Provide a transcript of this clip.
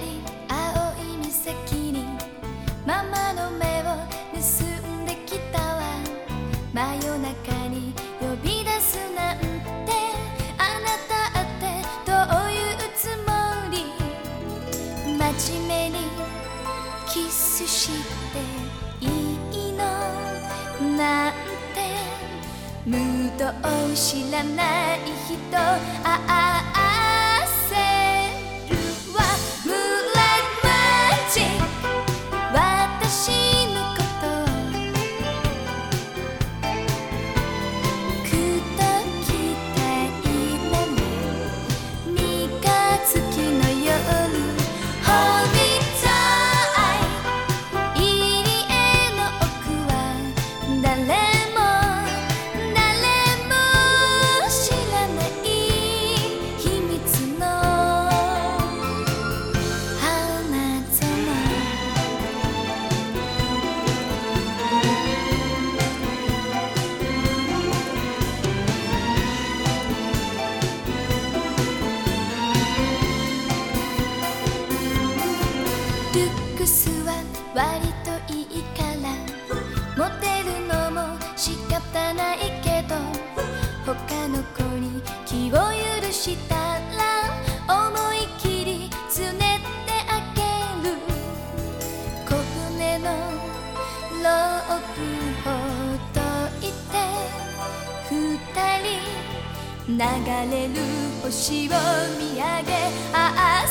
り青い岬にママの目を盗んできたわ。真夜中に呼び出すなんてあなたってどういうつもり？真面目にキスしていいの？なんて。ムードを知らない人ああクスは割といいから。モテるのも仕方ないけど他の子に気を許したら思い切りつねってあげる。小舟のロープほどいて二人流れる星を見上げああ